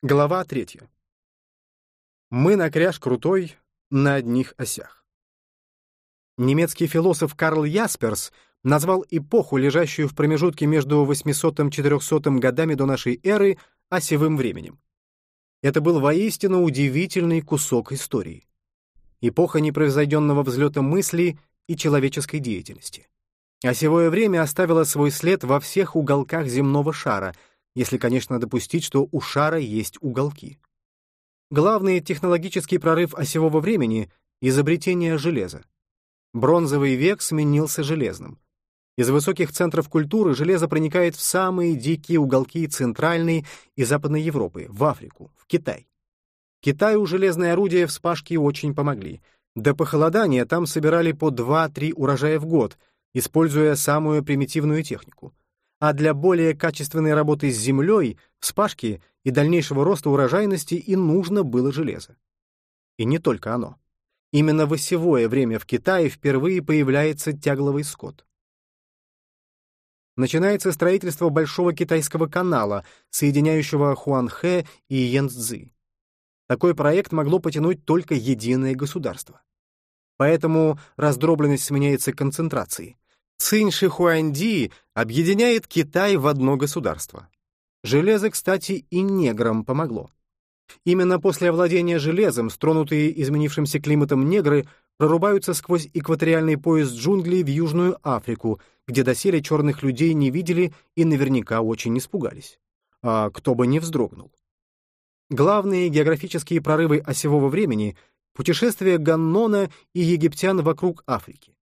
Глава третья. Мы на кряж крутой, на одних осях. Немецкий философ Карл Ясперс назвал эпоху, лежащую в промежутке между 800-400 годами до нашей эры, осевым временем. Это был воистину удивительный кусок истории. Эпоха непроизведенного взлета мысли и человеческой деятельности. Осевое время оставило свой след во всех уголках земного шара — если, конечно, допустить, что у шара есть уголки. Главный технологический прорыв осевого времени — изобретение железа. Бронзовый век сменился железным. Из высоких центров культуры железо проникает в самые дикие уголки Центральной и Западной Европы, в Африку, в Китай. Китаю железные орудия вспашки очень помогли. До похолодания там собирали по 2-3 урожая в год, используя самую примитивную технику — а для более качественной работы с землей, вспашки и дальнейшего роста урожайности и нужно было железо. И не только оно. Именно в осевое время в Китае впервые появляется тягловый скот. Начинается строительство Большого Китайского канала, соединяющего Хуанхэ и Янцзы. Такой проект могло потянуть только единое государство. Поэтому раздробленность сменяется концентрацией. Цинь Шихуанди объединяет Китай в одно государство. Железо, кстати, и неграм помогло. Именно после овладения железом стронутые изменившимся климатом негры прорубаются сквозь экваториальный пояс джунглей в Южную Африку, где доселе черных людей не видели и наверняка очень испугались. А кто бы не вздрогнул. Главные географические прорывы осевого времени — путешествия Ганнона и египтян вокруг Африки.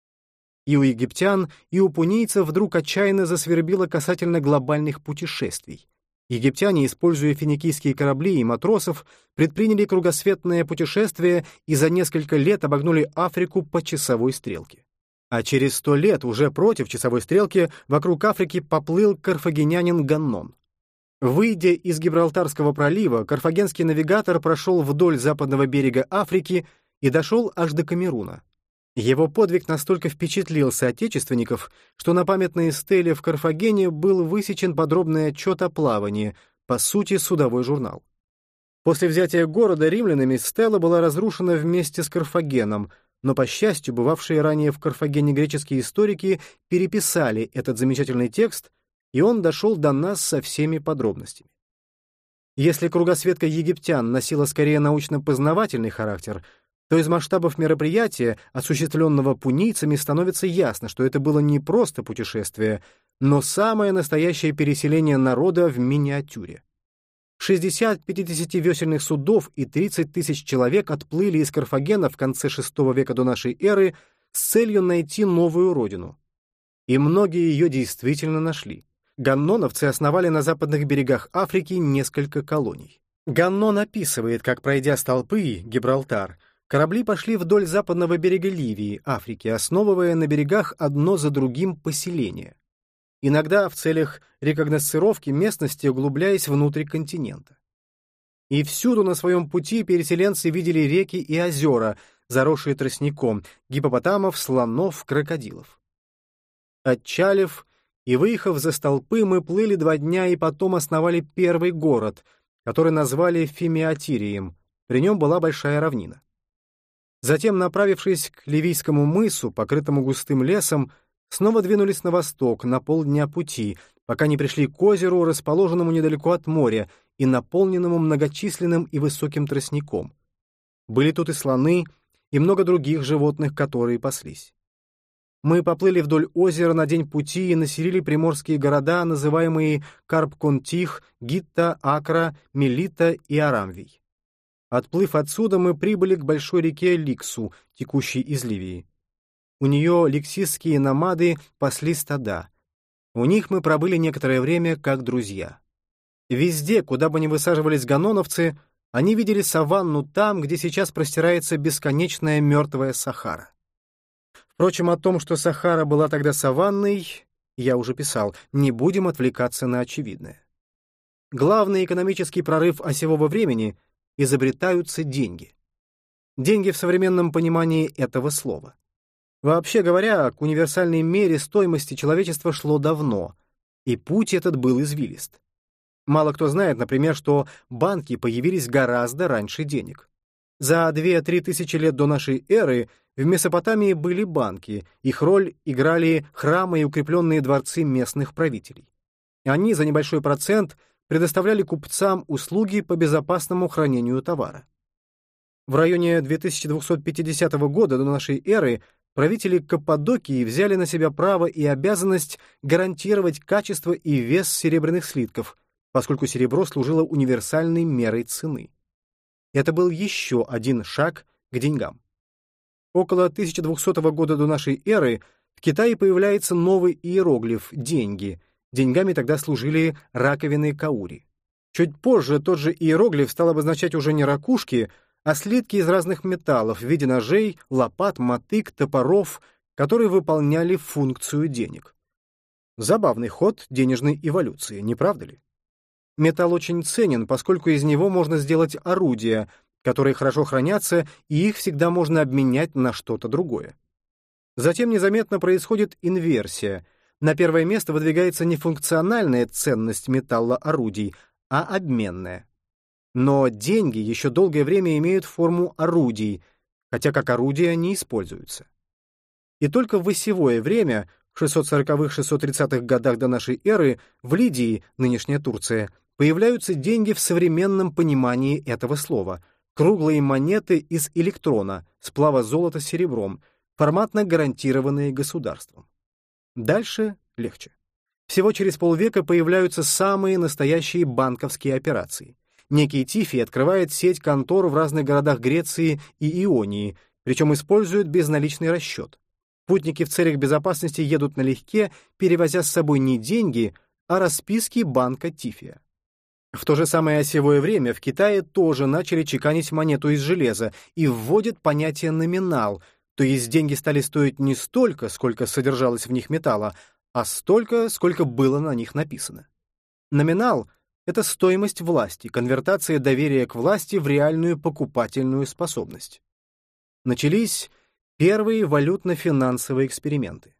И у египтян, и у пунийцев вдруг отчаянно засвербило касательно глобальных путешествий. Египтяне, используя финикийские корабли и матросов, предприняли кругосветное путешествие и за несколько лет обогнули Африку по часовой стрелке. А через сто лет уже против часовой стрелки вокруг Африки поплыл карфагенянин Ганнон. Выйдя из Гибралтарского пролива, карфагенский навигатор прошел вдоль западного берега Африки и дошел аж до Камеруна. Его подвиг настолько впечатлил соотечественников, что на памятной стеле в Карфагене был высечен подробный отчет о плавании, по сути, судовой журнал. После взятия города римлянами стела была разрушена вместе с Карфагеном, но, по счастью, бывавшие ранее в Карфагене греческие историки переписали этот замечательный текст, и он дошел до нас со всеми подробностями. Если кругосветка египтян носила скорее научно-познавательный характер — то из масштабов мероприятия, осуществленного пунийцами, становится ясно, что это было не просто путешествие, но самое настоящее переселение народа в миниатюре. 60 50-весельных судов и 30 тысяч человек отплыли из Карфагена в конце VI века до нашей эры с целью найти новую родину. И многие ее действительно нашли. Ганноновцы основали на западных берегах Африки несколько колоний. Ганнон описывает, как, пройдя столпы, Гибралтар, Корабли пошли вдоль западного берега Ливии, Африки, основывая на берегах одно за другим поселения. Иногда в целях рекогносцировки местности, углубляясь внутрь континента. И всюду на своем пути переселенцы видели реки и озера, заросшие тростником, гипопотамов, слонов, крокодилов. Отчалив и выехав за столпы, мы плыли два дня и потом основали первый город, который назвали Фимиатирием. При нем была большая равнина. Затем, направившись к Ливийскому мысу, покрытому густым лесом, снова двинулись на восток на полдня пути, пока не пришли к озеру, расположенному недалеко от моря и наполненному многочисленным и высоким тростником. Были тут и слоны, и много других животных, которые паслись. Мы поплыли вдоль озера на день пути и населили приморские города, называемые Карп-Контих, Гитта, Акра, Мелита и Арамвий. Отплыв отсюда, мы прибыли к большой реке Ликсу, текущей из Ливии. У нее ликсистские намады пасли стада. У них мы пробыли некоторое время как друзья. Везде, куда бы ни высаживались ганоновцы, они видели саванну там, где сейчас простирается бесконечная мертвая Сахара. Впрочем, о том, что Сахара была тогда саванной, я уже писал, не будем отвлекаться на очевидное. Главный экономический прорыв осевого времени изобретаются деньги. Деньги в современном понимании этого слова. Вообще говоря, к универсальной мере стоимости человечества шло давно, и путь этот был извилист. Мало кто знает, например, что банки появились гораздо раньше денег. За 2-3 тысячи лет до нашей эры в Месопотамии были банки, их роль играли храмы и укрепленные дворцы местных правителей. Они за небольшой процент предоставляли купцам услуги по безопасному хранению товара. В районе 2250 года до нашей эры правители Каппадокии взяли на себя право и обязанность гарантировать качество и вес серебряных слитков, поскольку серебро служило универсальной мерой цены. Это был еще один шаг к деньгам. Около 1200 года до нашей эры в Китае появляется новый иероглиф «деньги», Деньгами тогда служили раковины каури. Чуть позже тот же иероглиф стал обозначать уже не ракушки, а слитки из разных металлов в виде ножей, лопат, мотык, топоров, которые выполняли функцию денег. Забавный ход денежной эволюции, не правда ли? Металл очень ценен, поскольку из него можно сделать орудия, которые хорошо хранятся, и их всегда можно обменять на что-то другое. Затем незаметно происходит инверсия — на первое место выдвигается не функциональная ценность металла орудий, а обменная. Но деньги еще долгое время имеют форму орудий, хотя как орудия не используются. И только в осевое время, в 640-630-х годах до нашей эры, в Лидии, нынешняя Турция, появляются деньги в современном понимании этого слова — круглые монеты из электрона, сплава золота с серебром, форматно гарантированные государством. Дальше легче. Всего через полвека появляются самые настоящие банковские операции. Некий Тифи открывает сеть контор в разных городах Греции и Ионии, причем использует безналичный расчет. Путники в целях безопасности едут налегке, перевозя с собой не деньги, а расписки банка Тифия. В то же самое осевое время в Китае тоже начали чеканить монету из железа и вводят понятие «номинал», то есть деньги стали стоить не столько, сколько содержалось в них металла, а столько, сколько было на них написано. Номинал — это стоимость власти, конвертация доверия к власти в реальную покупательную способность. Начались первые валютно-финансовые эксперименты.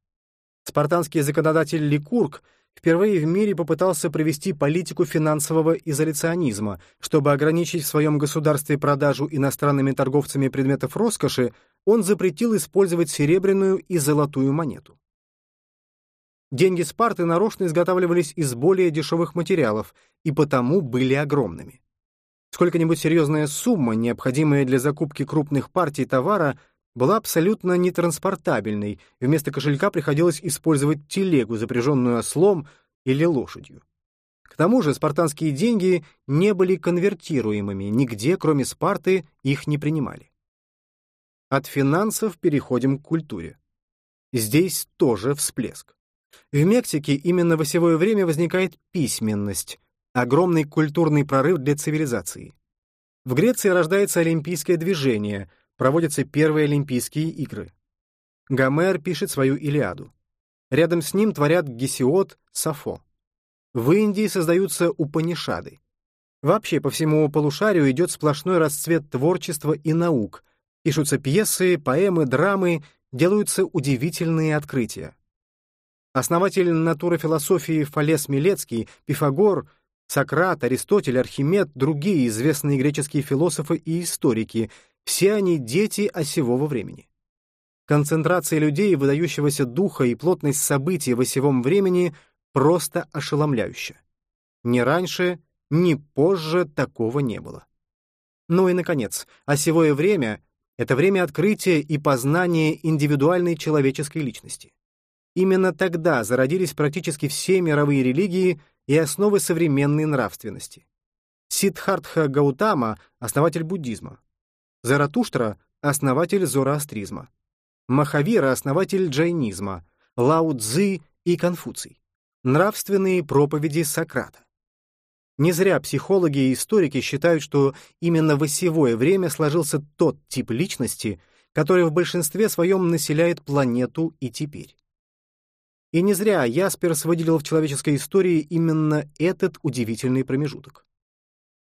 Спартанский законодатель Ликург впервые в мире попытался провести политику финансового изоляционизма, чтобы ограничить в своем государстве продажу иностранными торговцами предметов роскоши, он запретил использовать серебряную и золотую монету. Деньги Спарты нарочно изготавливались из более дешевых материалов и потому были огромными. Сколько-нибудь серьезная сумма, необходимая для закупки крупных партий товара, была абсолютно нетранспортабельной, вместо кошелька приходилось использовать телегу, запряженную ослом или лошадью. К тому же спартанские деньги не были конвертируемыми, нигде, кроме Спарты, их не принимали. От финансов переходим к культуре. Здесь тоже всплеск. В Мексике именно в осевое время возникает письменность, огромный культурный прорыв для цивилизации. В Греции рождается олимпийское движение, проводятся первые Олимпийские игры. Гомер пишет свою Илиаду. Рядом с ним творят Гесиод, Сафо. В Индии создаются Упанишады. Вообще по всему полушарию идет сплошной расцвет творчества и наук, Пишутся пьесы, поэмы, драмы, делаются удивительные открытия. Основатель натурофилософии Фалес Милецкий, Пифагор, Сократ, Аристотель, Архимед, другие известные греческие философы и историки — все они дети осевого времени. Концентрация людей, выдающегося духа и плотность событий в осевом времени просто ошеломляющая. Ни раньше, ни позже такого не было. Ну и, наконец, осевое время это время открытия и познания индивидуальной человеческой личности. Именно тогда зародились практически все мировые религии и основы современной нравственности. Сиддхартха Гаутама — основатель буддизма. Заратуштра — основатель зороастризма. Махавира — основатель джайнизма. Лао Цзы и Конфуций. Нравственные проповеди Сократа. Не зря психологи и историки считают, что именно в осевое время сложился тот тип личности, который в большинстве своем населяет планету и теперь. И не зря Ясперс выделил в человеческой истории именно этот удивительный промежуток.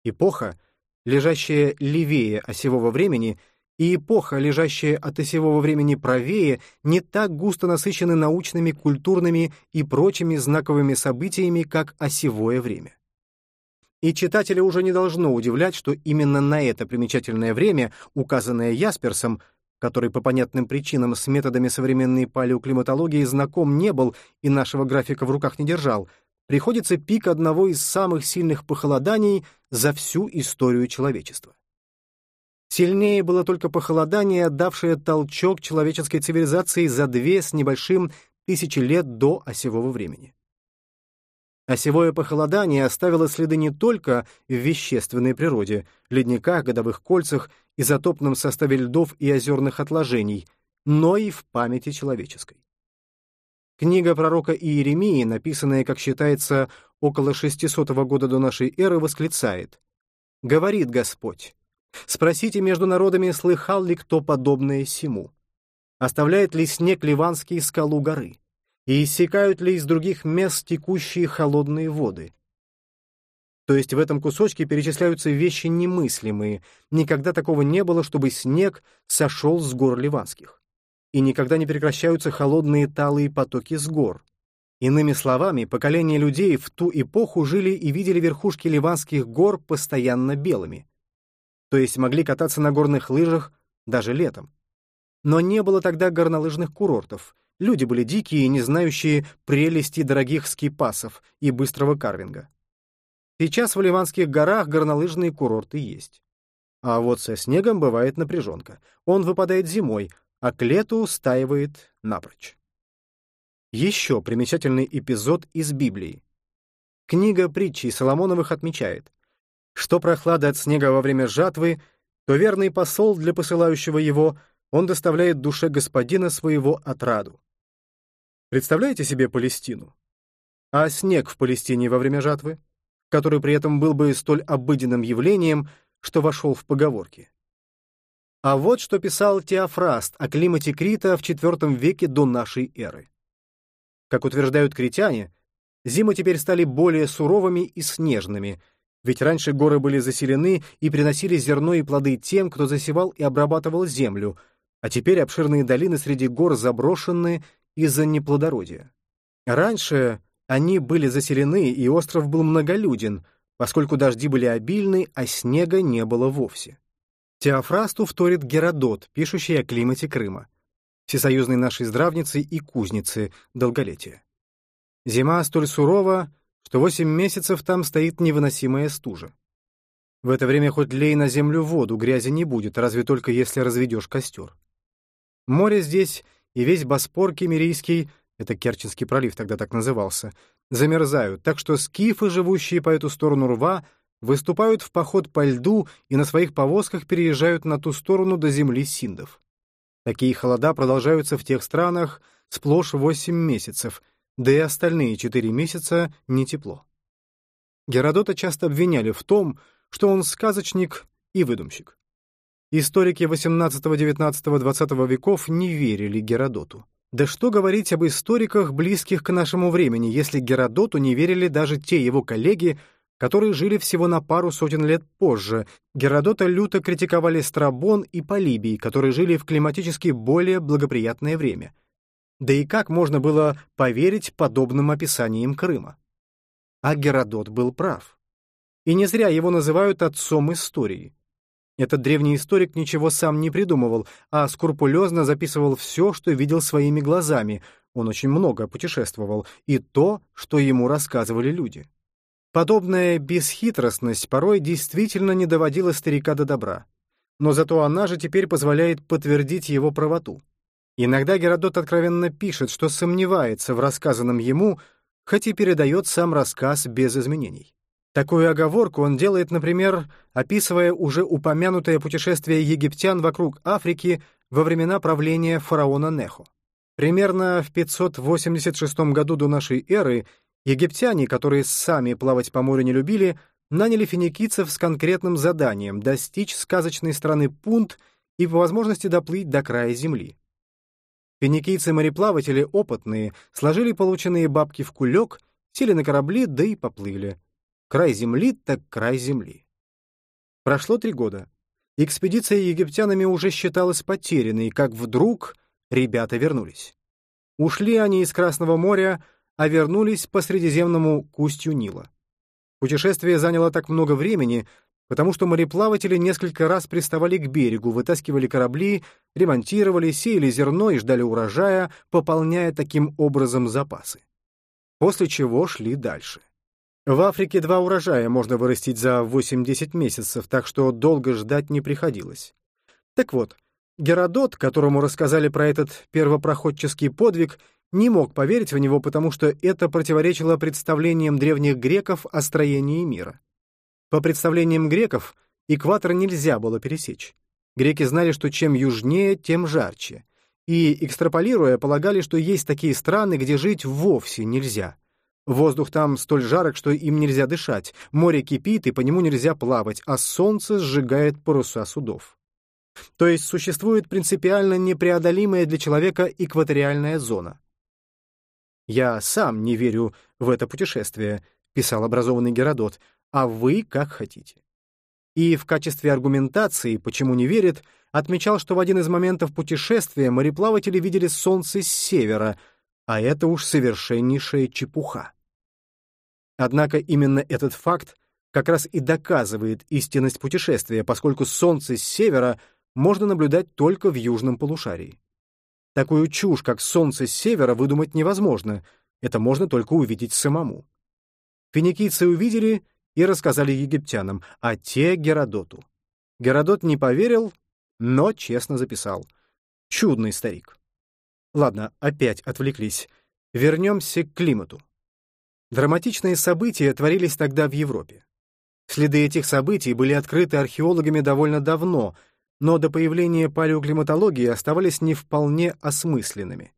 Эпоха, лежащая левее осевого времени, и эпоха, лежащая от осевого времени правее, не так густо насыщены научными, культурными и прочими знаковыми событиями, как осевое время. И читателя уже не должно удивлять, что именно на это примечательное время, указанное Ясперсом, который по понятным причинам с методами современной палеоклиматологии знаком не был и нашего графика в руках не держал, приходится пик одного из самых сильных похолоданий за всю историю человечества. Сильнее было только похолодание, давшее толчок человеческой цивилизации за две с небольшим тысячи лет до осевого времени. Осевое похолодание оставило следы не только в вещественной природе, ледниках, годовых кольцах, изотопном составе льдов и озерных отложений, но и в памяти человеческой. Книга пророка Иеремии, написанная, как считается, около 600 года до нашей эры, восклицает «Говорит Господь, спросите между народами, слыхал ли кто подобное сему? Оставляет ли снег ливанский скалу горы? И иссякают ли из других мест текущие холодные воды?» То есть в этом кусочке перечисляются вещи немыслимые. Никогда такого не было, чтобы снег сошел с гор ливанских и никогда не прекращаются холодные талые потоки с гор. Иными словами, поколения людей в ту эпоху жили и видели верхушки ливанских гор постоянно белыми. То есть могли кататься на горных лыжах даже летом. Но не было тогда горнолыжных курортов. Люди были дикие, не знающие прелести дорогих скипасов и быстрого карвинга. Сейчас в Ливанских горах горнолыжные курорты есть. А вот со снегом бывает напряженка. Он выпадает зимой, а к лету устаивает напрочь. Еще примечательный эпизод из Библии. Книга притчей Соломоновых отмечает, что прохлада от снега во время жатвы, то верный посол для посылающего его, он доставляет душе господина своего отраду. Представляете себе Палестину? А снег в Палестине во время жатвы, который при этом был бы столь обыденным явлением, что вошел в поговорки. А вот что писал Теофраст о климате Крита в IV веке до нашей эры. Как утверждают критяне, зимы теперь стали более суровыми и снежными, ведь раньше горы были заселены и приносили зерно и плоды тем, кто засевал и обрабатывал землю, а теперь обширные долины среди гор заброшены из-за неплодородия. Раньше они были заселены, и остров был многолюден, поскольку дожди были обильны, а снега не было вовсе. Теофрасту вторит Геродот, пишущий о климате Крыма, всесоюзной нашей здравницы и кузницы долголетия. Зима столь сурова, что восемь месяцев там стоит невыносимая стужа. В это время хоть лей на землю воду, грязи не будет, разве только если разведешь костер. Море здесь и весь Боспор Кемерийский, это Керченский пролив тогда так назывался, замерзают, так что скифы, живущие по эту сторону рва, выступают в поход по льду и на своих повозках переезжают на ту сторону до земли синдов. Такие холода продолжаются в тех странах сплошь восемь месяцев, да и остальные четыре месяца не тепло. Геродота часто обвиняли в том, что он сказочник и выдумщик. Историки XVIII, XIX, XX веков не верили Геродоту. Да что говорить об историках, близких к нашему времени, если Геродоту не верили даже те его коллеги, которые жили всего на пару сотен лет позже. Геродота люто критиковали Страбон и Полибий, которые жили в климатически более благоприятное время. Да и как можно было поверить подобным описаниям Крыма? А Геродот был прав. И не зря его называют отцом истории. Этот древний историк ничего сам не придумывал, а скрупулезно записывал все, что видел своими глазами. Он очень много путешествовал, и то, что ему рассказывали люди. Подобная бесхитростность порой действительно не доводила старика до добра. Но зато она же теперь позволяет подтвердить его правоту. Иногда Геродот откровенно пишет, что сомневается в рассказанном ему, хоть и передает сам рассказ без изменений. Такую оговорку он делает, например, описывая уже упомянутое путешествие египтян вокруг Африки во времена правления фараона Нехо. Примерно в 586 году до нашей эры Египтяне, которые сами плавать по морю не любили, наняли финикийцев с конкретным заданием достичь сказочной страны Пунт и по возможности доплыть до края земли. Финикийцы-мореплаватели опытные, сложили полученные бабки в кулек, сели на корабли, да и поплыли. Край земли так край земли. Прошло три года. Экспедиция египтянами уже считалась потерянной, как вдруг ребята вернулись. Ушли они из Красного моря, а вернулись по Средиземному к устью Нила. Путешествие заняло так много времени, потому что мореплаватели несколько раз приставали к берегу, вытаскивали корабли, ремонтировали, сеяли зерно и ждали урожая, пополняя таким образом запасы. После чего шли дальше. В Африке два урожая можно вырастить за 8-10 месяцев, так что долго ждать не приходилось. Так вот, Геродот, которому рассказали про этот первопроходческий подвиг, не мог поверить в него, потому что это противоречило представлениям древних греков о строении мира. По представлениям греков, экватор нельзя было пересечь. Греки знали, что чем южнее, тем жарче. И, экстраполируя, полагали, что есть такие страны, где жить вовсе нельзя. Воздух там столь жарок, что им нельзя дышать, море кипит, и по нему нельзя плавать, а солнце сжигает паруса судов. То есть существует принципиально непреодолимая для человека экваториальная зона. «Я сам не верю в это путешествие», — писал образованный Геродот, «а вы как хотите». И в качестве аргументации, почему не верит, отмечал, что в один из моментов путешествия мореплаватели видели солнце с севера, а это уж совершеннейшая чепуха. Однако именно этот факт как раз и доказывает истинность путешествия, поскольку солнце с севера можно наблюдать только в южном полушарии. Такую чушь, как солнце с севера, выдумать невозможно, это можно только увидеть самому. Финикийцы увидели и рассказали египтянам, а те — Геродоту. Геродот не поверил, но честно записал. Чудный старик. Ладно, опять отвлеклись. Вернемся к климату. Драматичные события творились тогда в Европе. Следы этих событий были открыты археологами довольно давно, но до появления палеоклиматологии оставались не вполне осмысленными.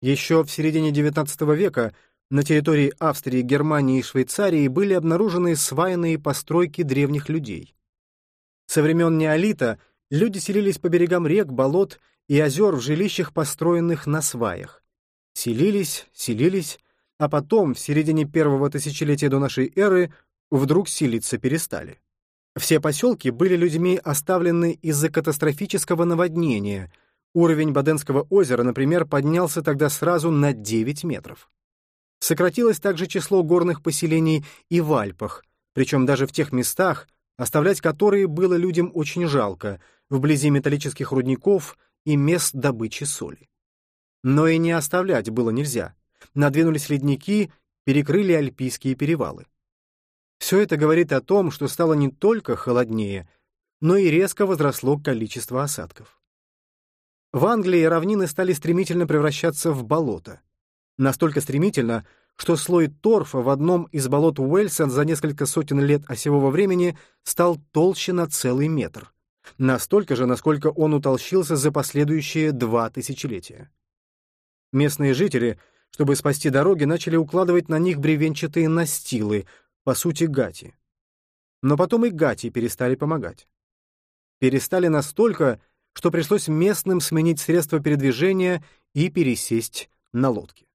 Еще в середине XIX века на территории Австрии, Германии и Швейцарии были обнаружены свайные постройки древних людей. Со времен неолита люди селились по берегам рек, болот и озер в жилищах, построенных на сваях. Селились, селились, а потом, в середине первого тысячелетия до нашей эры, вдруг селиться перестали. Все поселки были людьми оставлены из-за катастрофического наводнения. Уровень Баденского озера, например, поднялся тогда сразу на 9 метров. Сократилось также число горных поселений и в Альпах, причем даже в тех местах, оставлять которые было людям очень жалко, вблизи металлических рудников и мест добычи соли. Но и не оставлять было нельзя надвинулись ледники, перекрыли альпийские перевалы. Все это говорит о том, что стало не только холоднее, но и резко возросло количество осадков. В Англии равнины стали стремительно превращаться в болото. Настолько стремительно, что слой торфа в одном из болот Уэльса за несколько сотен лет осевого времени стал толще на целый метр. Настолько же, насколько он утолщился за последующие два тысячелетия. Местные жители — чтобы спасти дороги, начали укладывать на них бревенчатые настилы, по сути, гати. Но потом и гати перестали помогать. Перестали настолько, что пришлось местным сменить средства передвижения и пересесть на лодки.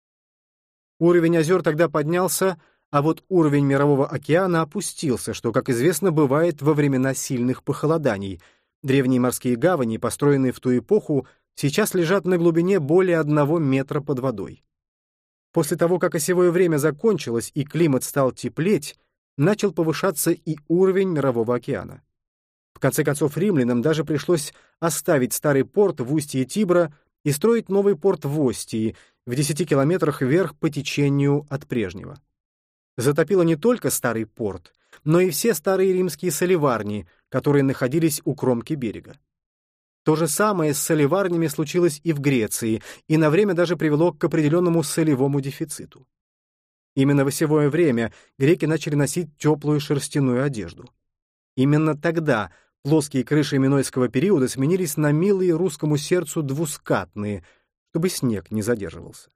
Уровень озер тогда поднялся, а вот уровень Мирового океана опустился, что, как известно, бывает во времена сильных похолоданий. Древние морские гавани, построенные в ту эпоху, сейчас лежат на глубине более одного метра под водой. После того, как осевое время закончилось и климат стал теплеть, начал повышаться и уровень Мирового океана. В конце концов, римлянам даже пришлось оставить старый порт в устье Тибра и строить новый порт в Остии, в 10 километрах вверх по течению от прежнего. Затопило не только старый порт, но и все старые римские соливарни, которые находились у кромки берега. То же самое с солеварнями случилось и в Греции, и на время даже привело к определенному солевому дефициту. Именно в осевое время греки начали носить теплую шерстяную одежду. Именно тогда плоские крыши Минойского периода сменились на милые русскому сердцу двускатные, чтобы снег не задерживался.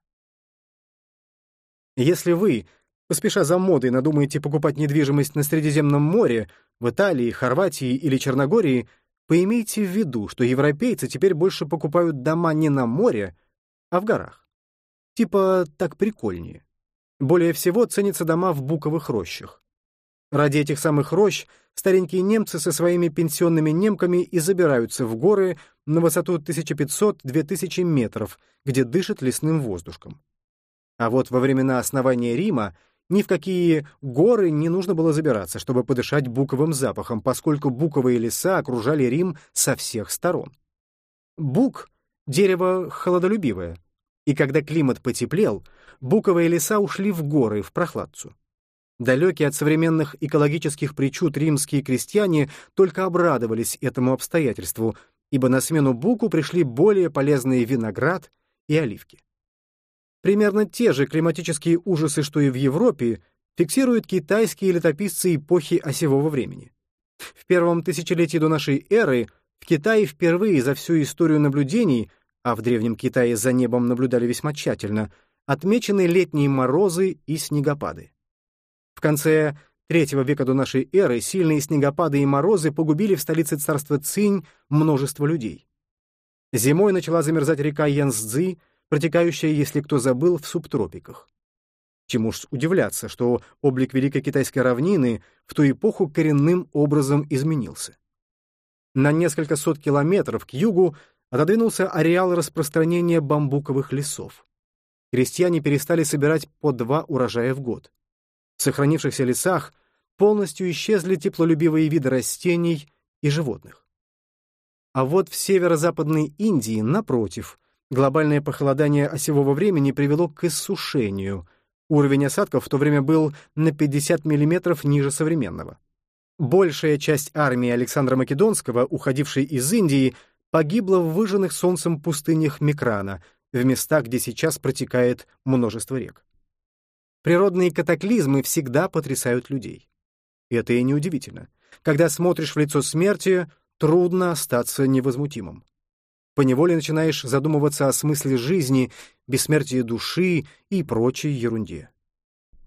Если вы, поспеша за модой, надумаете покупать недвижимость на Средиземном море, в Италии, Хорватии или Черногории — Поимейте в виду, что европейцы теперь больше покупают дома не на море, а в горах. Типа так прикольнее. Более всего ценятся дома в буковых рощах. Ради этих самых рощ старенькие немцы со своими пенсионными немками и забираются в горы на высоту 1500-2000 метров, где дышат лесным воздушком. А вот во времена основания Рима ни в какие горы не нужно было забираться, чтобы подышать буковым запахом, поскольку буковые леса окружали Рим со всех сторон. Бук — дерево холодолюбивое, и когда климат потеплел, буковые леса ушли в горы, в прохладцу. Далекие от современных экологических причуд римские крестьяне только обрадовались этому обстоятельству, ибо на смену буку пришли более полезные виноград и оливки. Примерно те же климатические ужасы, что и в Европе, фиксируют китайские летописцы эпохи осевого времени. В первом тысячелетии до нашей эры в Китае впервые за всю историю наблюдений, а в Древнем Китае за небом наблюдали весьма тщательно, отмечены летние морозы и снегопады. В конце III века до нашей эры сильные снегопады и морозы погубили в столице царства Цинь множество людей. Зимой начала замерзать река Янцзы, протекающая, если кто забыл, в субтропиках. Чему ж удивляться, что облик Великой Китайской равнины в ту эпоху коренным образом изменился. На несколько сот километров к югу отодвинулся ареал распространения бамбуковых лесов. Крестьяне перестали собирать по два урожая в год. В сохранившихся лесах полностью исчезли теплолюбивые виды растений и животных. А вот в северо-западной Индии, напротив, Глобальное похолодание осевого времени привело к иссушению. Уровень осадков в то время был на 50 мм ниже современного. Большая часть армии Александра Македонского, уходившей из Индии, погибла в выжженных солнцем пустынях Микрана, в местах, где сейчас протекает множество рек. Природные катаклизмы всегда потрясают людей. Это и неудивительно. Когда смотришь в лицо смерти, трудно остаться невозмутимым поневоле начинаешь задумываться о смысле жизни, бессмертии души и прочей ерунде.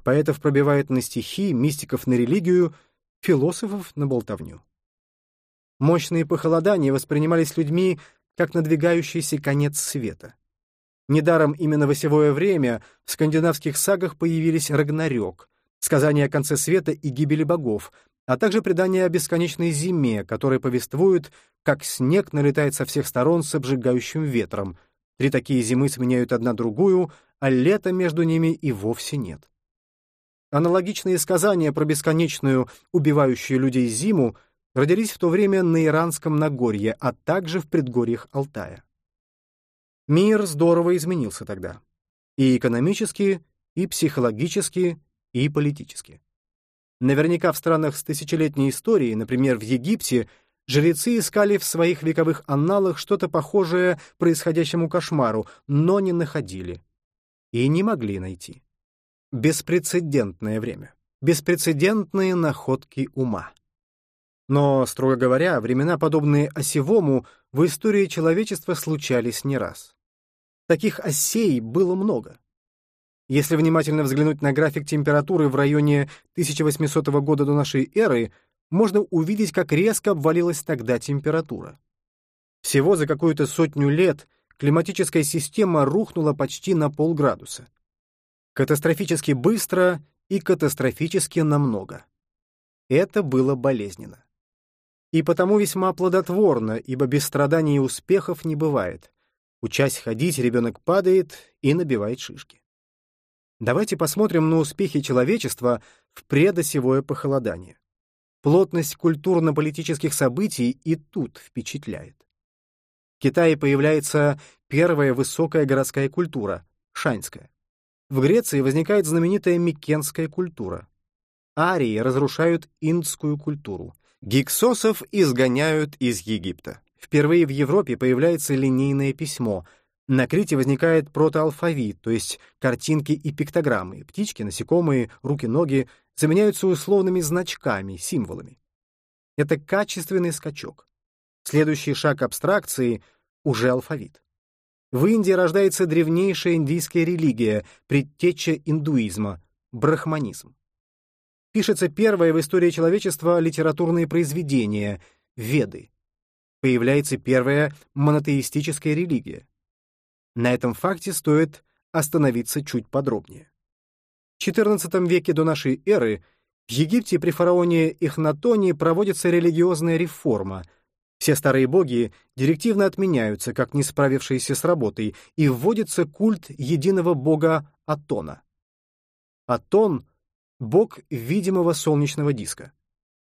Поэтов пробивает на стихи, мистиков на религию, философов на болтовню. Мощные похолодания воспринимались людьми как надвигающийся конец света. Недаром именно в осевое время в скандинавских сагах появились Рагнарёк, сказания о конце света и гибели богов, а также предания о бесконечной зиме, которые повествуют, как снег налетает со всех сторон с обжигающим ветром. Три такие зимы сменяют одна другую, а лета между ними и вовсе нет. Аналогичные сказания про бесконечную, убивающую людей зиму родились в то время на Иранском Нагорье, а также в предгорьях Алтая. Мир здорово изменился тогда. И экономически, и психологически, и политически. Наверняка в странах с тысячелетней историей, например, в Египте, жрецы искали в своих вековых анналах что-то похожее происходящему кошмару, но не находили. И не могли найти. Беспрецедентное время. Беспрецедентные находки ума. Но, строго говоря, времена, подобные осевому, в истории человечества случались не раз. Таких осей было много. Если внимательно взглянуть на график температуры в районе 1800 года до нашей эры, можно увидеть, как резко обвалилась тогда температура. Всего за какую-то сотню лет климатическая система рухнула почти на полградуса. Катастрофически быстро и катастрофически намного. Это было болезненно. И потому весьма плодотворно, ибо без страданий и успехов не бывает. Учась ходить, ребенок падает и набивает шишки. Давайте посмотрим на успехи человечества в предосевое похолодание. Плотность культурно-политических событий и тут впечатляет. В Китае появляется первая высокая городская культура — шаньская. В Греции возникает знаменитая микенская культура. Арии разрушают индскую культуру. Гиксосов изгоняют из Египта. Впервые в Европе появляется линейное письмо — на Крите возникает протоалфавит, то есть картинки и пиктограммы. Птички, насекомые, руки-ноги заменяются условными значками, символами. Это качественный скачок. Следующий шаг абстракции — уже алфавит. В Индии рождается древнейшая индийская религия, предтеча индуизма — брахманизм. Пишется первое в истории человечества литературное произведение — Веды. Появляется первая монотеистическая религия. На этом факте стоит остановиться чуть подробнее. В XIV веке до нашей эры в Египте при фараоне Эхнатоне проводится религиозная реформа. Все старые боги директивно отменяются, как не справившиеся с работой, и вводится культ единого бога Атона. Атон бог видимого солнечного диска.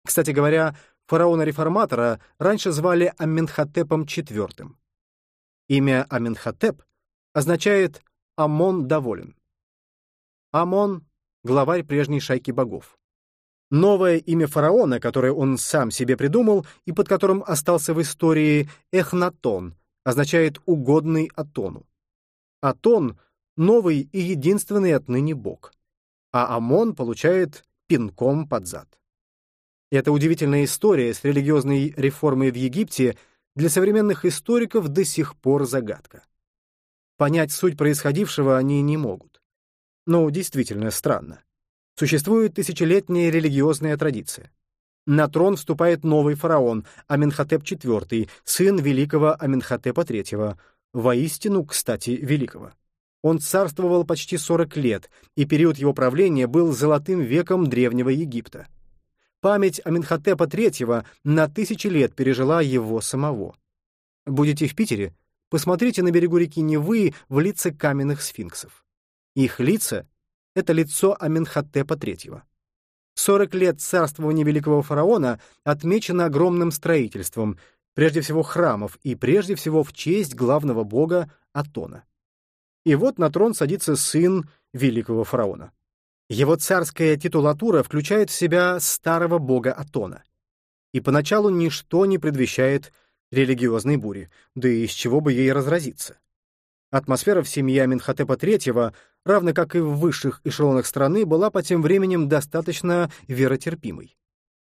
Кстати говоря, фараона-реформатора раньше звали Аменхотепом IV. Имя Аменхотеп означает «Амон доволен». Амон — главарь прежней шайки богов. Новое имя фараона, которое он сам себе придумал и под которым остался в истории Эхнатон, означает «угодный Атону». Атон — новый и единственный отныне бог, а Амон получает пинком под зад. Эта удивительная история с религиозной реформой в Египте для современных историков до сих пор загадка. Понять суть происходившего они не могут. Но действительно странно. Существует тысячелетняя религиозная традиция. На трон вступает новый фараон, Аменхотеп IV, сын великого Аменхотепа III, воистину, кстати, великого. Он царствовал почти 40 лет, и период его правления был золотым веком Древнего Египта. Память Аменхотепа III на тысячи лет пережила его самого. Будете в Питере? Посмотрите на берегу реки Невы в лица каменных сфинксов. Их лица это лицо Аменхотепа III. 40 лет царствования великого фараона отмечено огромным строительством, прежде всего храмов и прежде всего в честь главного бога Атона. И вот на трон садится сын великого фараона. Его царская титулатура включает в себя старого бога Атона. И поначалу ничто не предвещает религиозной бури, да и из чего бы ей разразиться. Атмосфера в семье Аминхотепа III, равно как и в высших эшелонах страны, была по тем временем достаточно веротерпимой.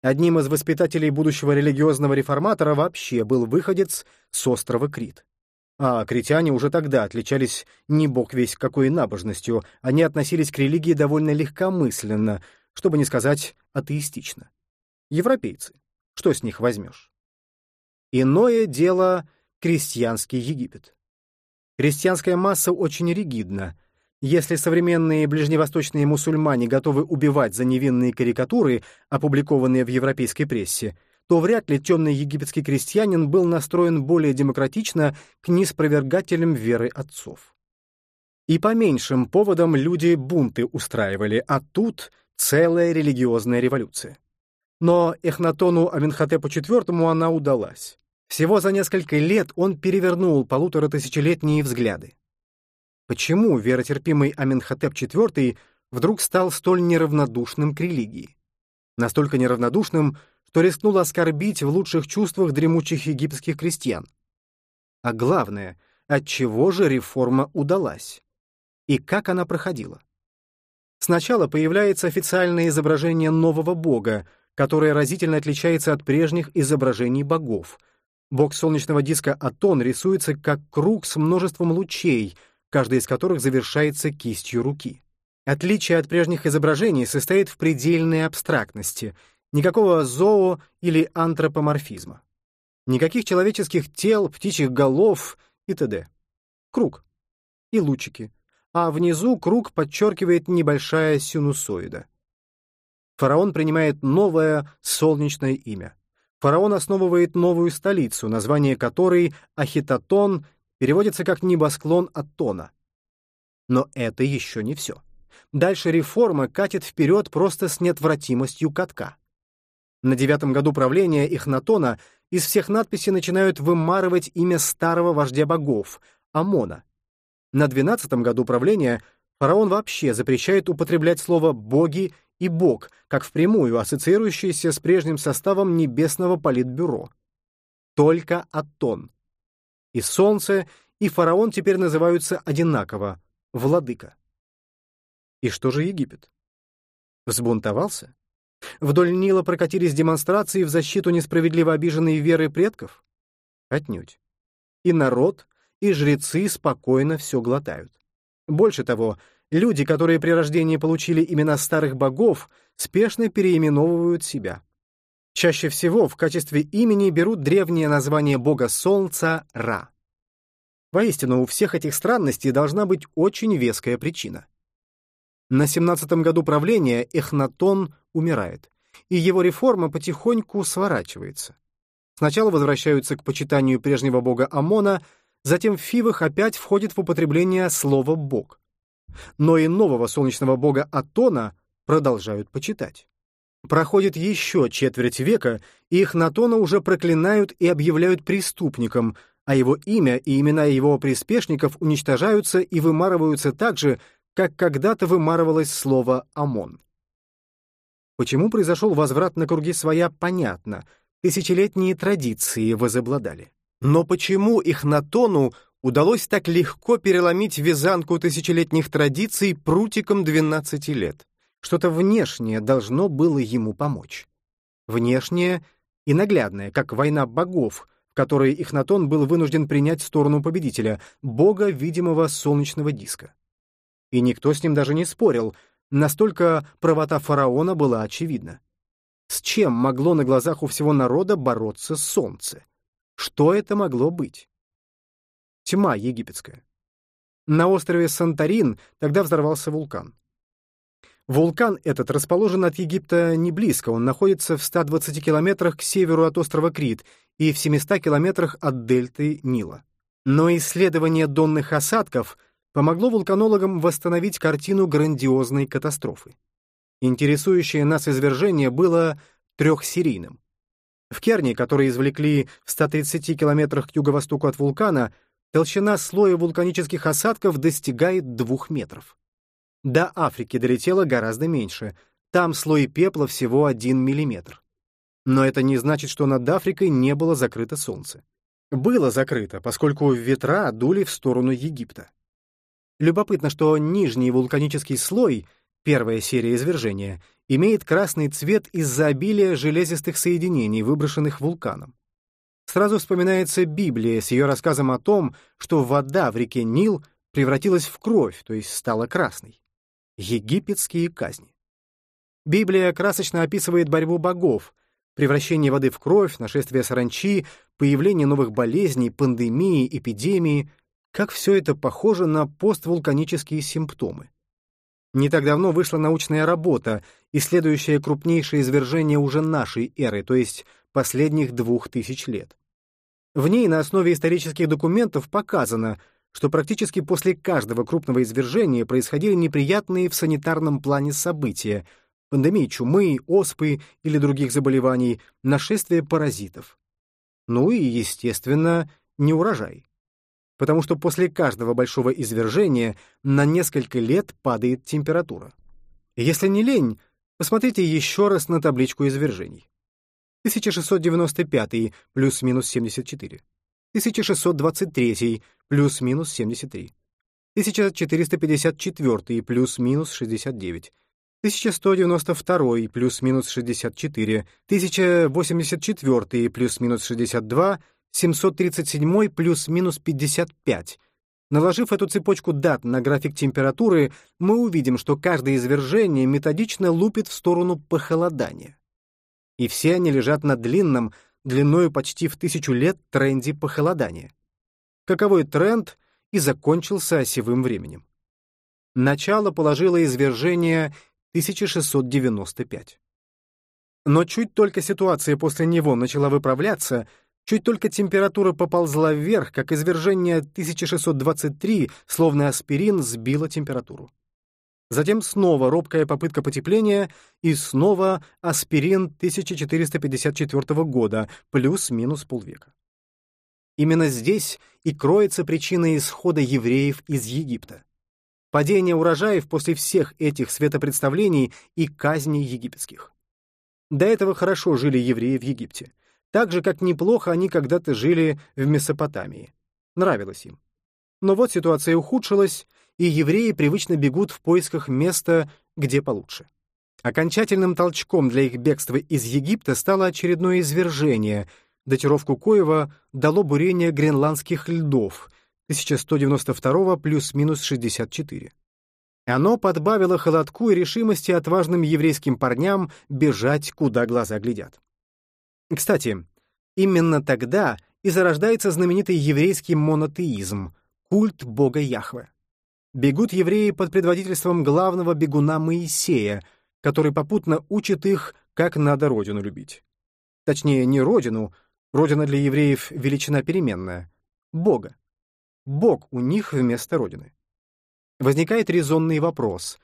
Одним из воспитателей будущего религиозного реформатора вообще был выходец с острова Крит. А критяне уже тогда отличались не бог весь какой набожностью, они относились к религии довольно легкомысленно, чтобы не сказать атеистично. Европейцы. Что с них возьмешь? Иное дело — крестьянский Египет. Крестьянская масса очень ригидна. Если современные ближневосточные мусульмане готовы убивать за невинные карикатуры, опубликованные в европейской прессе, то вряд ли темный египетский крестьянин был настроен более демократично к неспровергателям веры отцов. И по меньшим поводам люди бунты устраивали, а тут целая религиозная революция. Но Эхнатону Аменхотепу IV она удалась. Всего за несколько лет он перевернул полуторатысячелетние взгляды. Почему веротерпимый Аменхотеп IV вдруг стал столь неравнодушным к религии? Настолько неравнодушным, что рискнул оскорбить в лучших чувствах дремучих египетских крестьян. А главное, от чего же реформа удалась? И как она проходила? Сначала появляется официальное изображение нового бога, которое разительно отличается от прежних изображений богов — Бок солнечного диска Атон рисуется как круг с множеством лучей, каждый из которых завершается кистью руки. Отличие от прежних изображений состоит в предельной абстрактности, никакого зоо- или антропоморфизма. Никаких человеческих тел, птичьих голов и т.д. Круг. И лучики. А внизу круг подчеркивает небольшая синусоида. Фараон принимает новое солнечное имя фараон основывает новую столицу, название которой Ахитотон переводится как «небосклон Аттона». Но это еще не все. Дальше реформа катит вперед просто с неотвратимостью катка. На девятом году правления Ихнатона из всех надписей начинают вымарывать имя старого вождя богов — Амона. На двенадцатом году правления фараон вообще запрещает употреблять слово «боги» и Бог, как впрямую ассоциирующийся с прежним составом Небесного политбюро. Только Атон. И Солнце, и фараон теперь называются одинаково — Владыка. И что же Египет? Взбунтовался? Вдоль Нила прокатились демонстрации в защиту несправедливо обиженной веры предков? Отнюдь. И народ, и жрецы спокойно все глотают. Больше того, Люди, которые при рождении получили имена старых богов, спешно переименовывают себя. Чаще всего в качестве имени берут древнее название бога солнца Ра. Воистину, у всех этих странностей должна быть очень веская причина. На 17-м году правления Эхнатон умирает, и его реформа потихоньку сворачивается. Сначала возвращаются к почитанию прежнего бога Амона, затем в Фивах опять входит в употребление слово «бог» но и нового солнечного бога Атона продолжают почитать. Проходит еще четверть века, и Эхнатона уже проклинают и объявляют преступником, а его имя и имена его приспешников уничтожаются и вымарываются так же, как когда-то вымарывалось слово «ОМОН». Почему произошел возврат на круги своя, понятно. Тысячелетние традиции возобладали. Но почему их на тону удалось так легко переломить вязанку тысячелетних традиций прутиком 12 лет? Что-то внешнее должно было ему помочь. Внешнее и наглядное, как война богов, в которой Ихнатон был вынужден принять сторону победителя, бога видимого солнечного диска. И никто с ним даже не спорил, настолько правота фараона была очевидна. С чем могло на глазах у всего народа бороться солнце? Что это могло быть? Тьма египетская. На острове Санторин тогда взорвался вулкан. Вулкан этот расположен от Египта не близко, он находится в 120 километрах к северу от острова Крит и в 700 километрах от дельты Нила. Но исследование донных осадков помогло вулканологам восстановить картину грандиозной катастрофы. Интересующее нас извержение было трехсерийным. В Керне, который извлекли в 130 километрах к юго-востоку от вулкана, толщина слоя вулканических осадков достигает двух метров. До Африки долетело гораздо меньше. Там слой пепла всего 1 миллиметр. Но это не значит, что над Африкой не было закрыто солнце. Было закрыто, поскольку ветра дули в сторону Египта. Любопытно, что нижний вулканический слой, первая серия извержения, имеет красный цвет из-за обилия железистых соединений, выброшенных вулканом. Сразу вспоминается Библия с ее рассказом о том, что вода в реке Нил превратилась в кровь, то есть стала красной. Египетские казни. Библия красочно описывает борьбу богов, превращение воды в кровь, нашествие саранчи, появление новых болезней, пандемии, эпидемии. Как все это похоже на поствулканические симптомы. Не так давно вышла научная работа, исследующая крупнейшее извержение уже нашей эры, то есть последних двух тысяч лет. В ней на основе исторических документов показано — что практически после каждого крупного извержения происходили неприятные в санитарном плане события — пандемии чумы, оспы или других заболеваний, нашествие паразитов. Ну и, естественно, неурожай. Потому что после каждого большого извержения на несколько лет падает температура. Если не лень, посмотрите еще раз на табличку извержений. 1695 плюс-минус 74. 1623 плюс-минус 73, 1454 плюс-минус 69, 1192 плюс-минус 64, 1084 плюс-минус 62, 737 плюс-минус 55. Наложив эту цепочку дат на график температуры, мы увидим, что каждое извержение методично лупит в сторону похолодания. И все они лежат на длинном, длиною почти в тысячу лет тренде похолодания. Каковой тренд и закончился осевым временем. Начало положило извержение 1695. Но чуть только ситуация после него начала выправляться, чуть только температура поползла вверх, как извержение 1623, словно аспирин, сбило температуру. Затем снова робкая попытка потепления и снова аспирин 1454 года, плюс-минус полвека. Именно здесь и кроется причина исхода евреев из Египта. Падение урожаев после всех этих светопредставлений и казней египетских. До этого хорошо жили евреи в Египте. Так же, как неплохо они когда-то жили в Месопотамии. Нравилось им. Но вот ситуация ухудшилась, и евреи привычно бегут в поисках места, где получше. Окончательным толчком для их бегства из Египта стало очередное извержение, датировку коего дало бурение гренландских льдов 1192 плюс-минус 64. Оно подбавило холодку и решимости отважным еврейским парням бежать, куда глаза глядят. Кстати, именно тогда и зарождается знаменитый еврейский монотеизм — культ бога Яхве бегут евреи под предводительством главного бегуна Моисея, который попутно учит их, как надо родину любить. Точнее, не родину, родина для евреев — величина переменная, Бога. Бог у них вместо родины. Возникает резонный вопрос.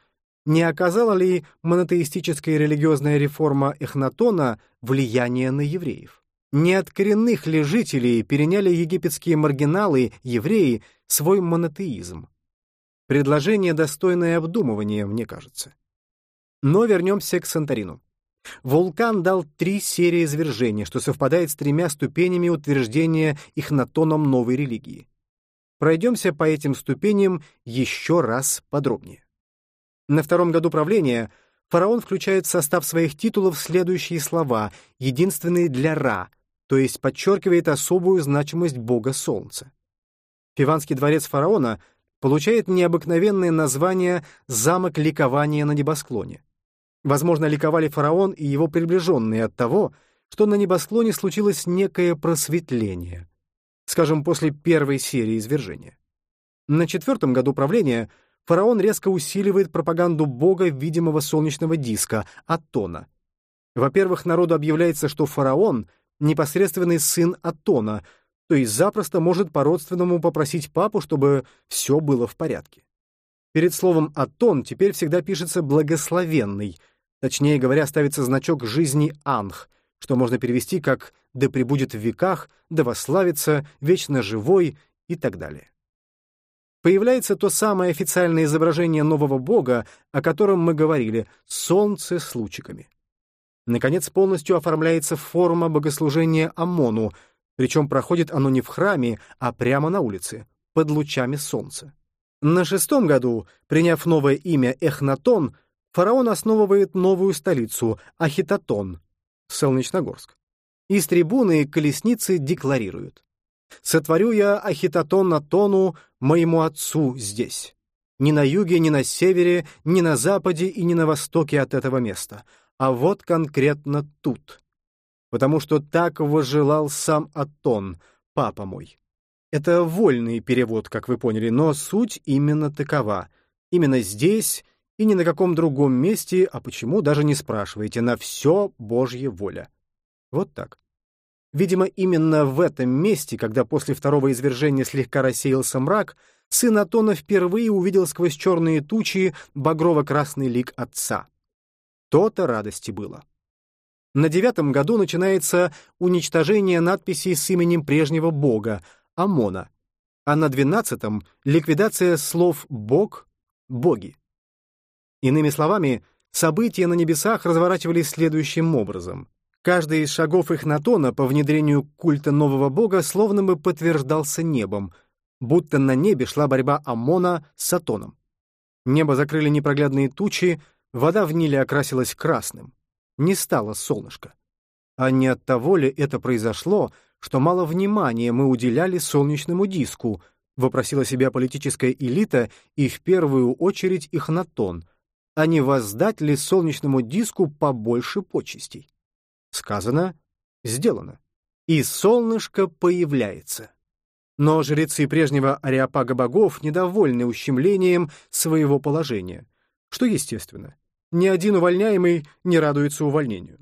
не оказала ли монотеистическая религиозная реформа Эхнатона влияние на евреев? Не от коренных ли жителей переняли египетские маргиналы, евреи, свой монотеизм? Предложение, достойное обдумывания, мне кажется. Но вернемся к Санторину. Вулкан дал три серии извержения, что совпадает с тремя ступенями утверждения Ихнатоном новой религии. Пройдемся по этим ступеням еще раз подробнее. На втором году правления фараон включает в состав своих титулов следующие слова, единственные для Ра, то есть подчеркивает особую значимость бога Солнца. Фиванский дворец фараона получает необыкновенное название «Замок ликования на небосклоне». Возможно, ликовали фараон и его приближенные от того, что на небосклоне случилось некое просветление, скажем, после первой серии извержения. На четвертом году правления фараон резко усиливает пропаганду бога видимого солнечного диска, Атона. Во-первых, народу объявляется, что фараон — непосредственный сын Атона, то есть запросто может по-родственному попросить папу, чтобы все было в порядке. Перед словом «атон» теперь всегда пишется «благословенный», точнее говоря, ставится значок жизни «анх», что можно перевести как «да пребудет в веках», «да восславится», «вечно живой» и так далее появляется то самое официальное изображение нового бога, о котором мы говорили — солнце с лучиками. Наконец, полностью оформляется форма богослужения Амону, причем проходит оно не в храме, а прямо на улице, под лучами солнца. На шестом году, приняв новое имя Эхнатон, фараон основывает новую столицу — Ахитотон, Солнечногорск. Из трибуны колесницы декларируют Сотворю я Ахитотон Атону, моему отцу, здесь. Ни на юге, ни на севере, ни на западе и ни на востоке от этого места, а вот конкретно тут. Потому что так возжелал сам Атон, папа мой. Это вольный перевод, как вы поняли, но суть именно такова. Именно здесь и ни на каком другом месте, а почему, даже не спрашивайте, на все Божья воля. Вот так. Видимо, именно в этом месте, когда после второго извержения слегка рассеялся мрак, сын Атона впервые увидел сквозь черные тучи багрово-красный лик отца. То-то радости было. На девятом году начинается уничтожение надписей с именем прежнего бога, Амона, а на двенадцатом — ликвидация слов «бог», «боги». Иными словами, события на небесах разворачивались следующим образом. Каждый из шагов их Натона по внедрению культа нового бога словно бы подтверждался небом, будто на небе шла борьба Амона с Сатоном. Небо закрыли непроглядные тучи, вода в Ниле окрасилась красным. Не стало солнышко. А не от того ли это произошло, что мало внимания мы уделяли солнечному диску, вопросила себя политическая элита и в первую очередь их Натон, а не воздать ли солнечному диску побольше почестей? Сказано — сделано. И солнышко появляется. Но жрецы прежнего ареопага богов недовольны ущемлением своего положения, что естественно. Ни один увольняемый не радуется увольнению.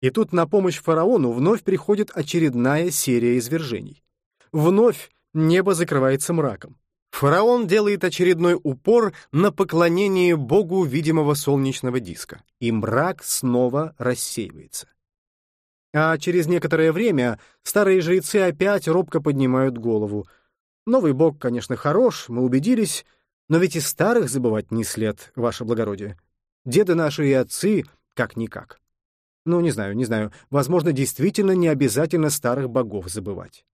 И тут на помощь фараону вновь приходит очередная серия извержений. Вновь небо закрывается мраком. Фараон делает очередной упор на поклонение богу видимого солнечного диска, и мрак снова рассеивается. А через некоторое время старые жрецы опять робко поднимают голову. Новый бог, конечно, хорош, мы убедились, но ведь и старых забывать не след, ваше благородие. Деды наши и отцы как-никак. Ну, не знаю, не знаю, возможно, действительно не обязательно старых богов забывать.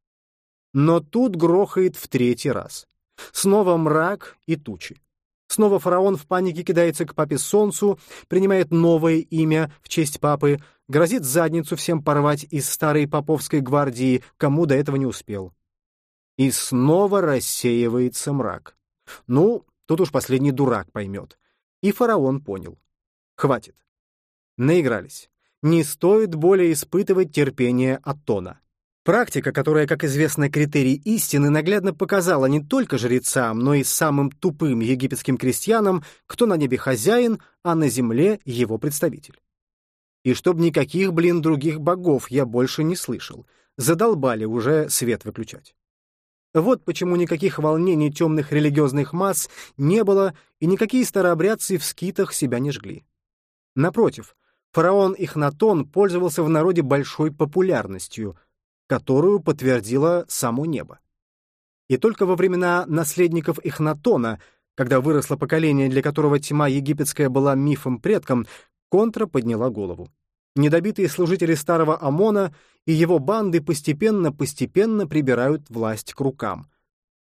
Но тут грохает в третий раз. Снова мрак и тучи. Снова фараон в панике кидается к папе Солнцу, принимает новое имя в честь папы, грозит задницу всем порвать из старой поповской гвардии, кому до этого не успел. И снова рассеивается мрак. Ну, тут уж последний дурак поймет. И фараон понял. Хватит. Наигрались. Не стоит более испытывать терпение Атона. Практика, которая, как известно, критерий истины, наглядно показала не только жрецам, но и самым тупым египетским крестьянам, кто на небе хозяин, а на земле его представитель. И чтоб никаких, блин, других богов я больше не слышал. Задолбали уже свет выключать. Вот почему никаких волнений темных религиозных масс не было, и никакие старообрядцы в скитах себя не жгли. Напротив, фараон Ихнатон пользовался в народе большой популярностью, которую подтвердило само небо. И только во времена наследников Ихнатона, когда выросло поколение, для которого тьма египетская была мифом-предком, контра подняла голову. Недобитые служители старого ОМОНа и его банды постепенно-постепенно прибирают власть к рукам.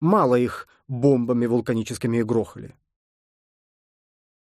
Мало их бомбами вулканическими грохали.